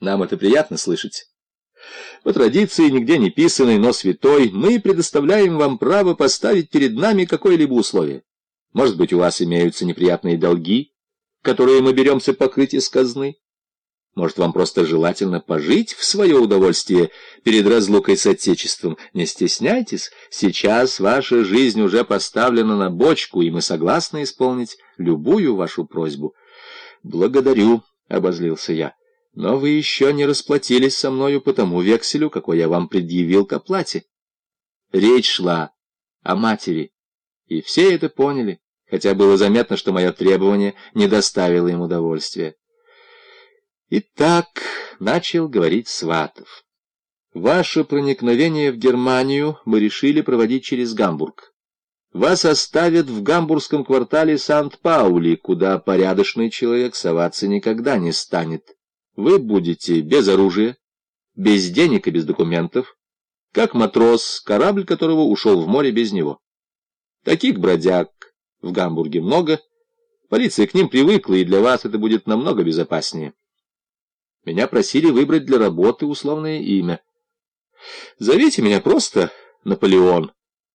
Нам это приятно слышать. По традиции, нигде не писанной, но святой, мы предоставляем вам право поставить перед нами какое-либо условие. Может быть, у вас имеются неприятные долги, которые мы беремся покрыть из казны? Может, вам просто желательно пожить в свое удовольствие перед разлукой с Отечеством? Не стесняйтесь, сейчас ваша жизнь уже поставлена на бочку, и мы согласны исполнить любую вашу просьбу. Благодарю, — обозлился я. Но вы еще не расплатились со мною по тому векселю, какой я вам предъявил к оплате. Речь шла о матери, и все это поняли, хотя было заметно, что мое требование не доставило им удовольствия. Итак, начал говорить Сватов. Ваше проникновение в Германию мы решили проводить через Гамбург. Вас оставят в гамбургском квартале Сант-Паули, куда порядочный человек соваться никогда не станет. Вы будете без оружия, без денег и без документов, как матрос, корабль которого ушел в море без него. Таких бродяг в Гамбурге много, полиция к ним привыкла, и для вас это будет намного безопаснее. Меня просили выбрать для работы условное имя. Зовите меня просто Наполеон.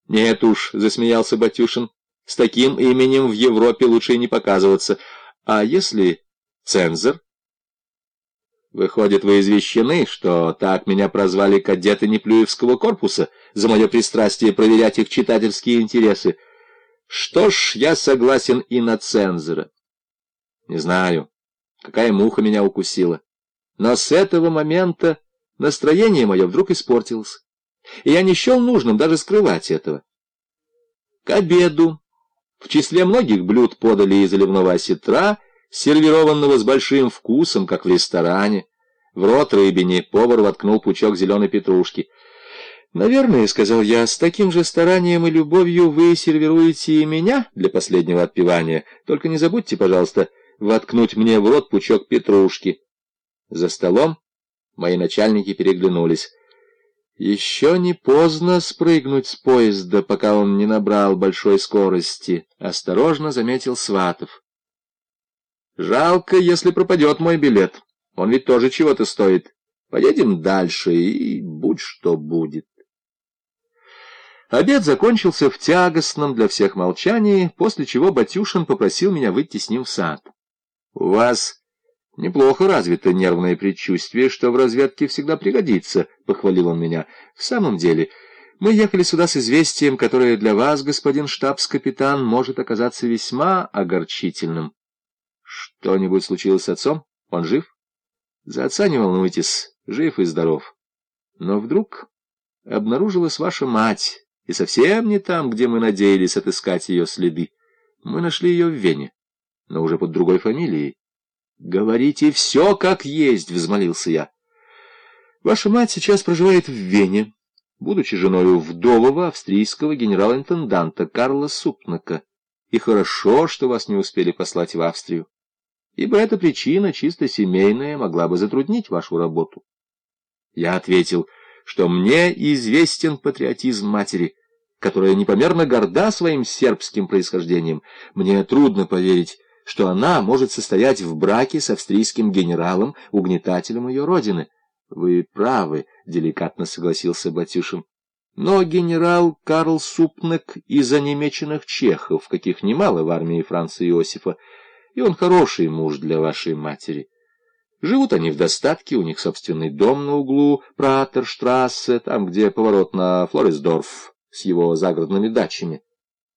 Нет уж, засмеялся Батюшин, с таким именем в Европе лучше не показываться. А если цензор? Выходит, вы извещены, что так меня прозвали кадеты Неплюевского корпуса за мое пристрастие проверять их читательские интересы. Что ж, я согласен и на цензора. Не знаю, какая муха меня укусила. Но с этого момента настроение мое вдруг испортилось, и я не счел нужным даже скрывать этого. К обеду в числе многих блюд подали из оливного осетра, сервированного с большим вкусом, как в ресторане. В рот рыбине повар воткнул пучок зеленой петрушки. «Наверное, — сказал я, — с таким же старанием и любовью вы сервируете и меня для последнего отпевания. Только не забудьте, пожалуйста, воткнуть мне в рот пучок петрушки». За столом мои начальники переглянулись. Еще не поздно спрыгнуть с поезда, пока он не набрал большой скорости, — осторожно заметил Сватов. Жалко, если пропадет мой билет. Он ведь тоже чего-то стоит. Поедем дальше, и будь что будет. Обед закончился в тягостном для всех молчании, после чего Батюшин попросил меня выйти с ним в сад. — У вас Неплохо развито нервное предчувствие, что в разведке всегда пригодится, — похвалил он меня. В самом деле, мы ехали сюда с известием, которое для вас, господин штабс-капитан, может оказаться весьма огорчительным. Что-нибудь случилось с отцом? Он жив? За отца не волнуйтесь, жив и здоров. Но вдруг обнаружилась ваша мать, и совсем не там, где мы надеялись отыскать ее следы. Мы нашли ее в Вене, но уже под другой фамилией. «Говорите все как есть», — взмолился я. «Ваша мать сейчас проживает в Вене, будучи женой вдового австрийского генерал-интенданта Карла Супнака. И хорошо, что вас не успели послать в Австрию, ибо эта причина, чисто семейная, могла бы затруднить вашу работу». Я ответил, что мне известен патриотизм матери, которая непомерно горда своим сербским происхождением. Мне трудно поверить, что она может состоять в браке с австрийским генералом, угнетателем ее родины. — Вы правы, — деликатно согласился Батюшин. Но генерал Карл Супнек из онемеченных чехов, каких немало в армии Франца Иосифа, и он хороший муж для вашей матери. Живут они в достатке, у них собственный дом на углу Пратерштрассе, там, где поворот на Флоресдорф с его загородными дачами.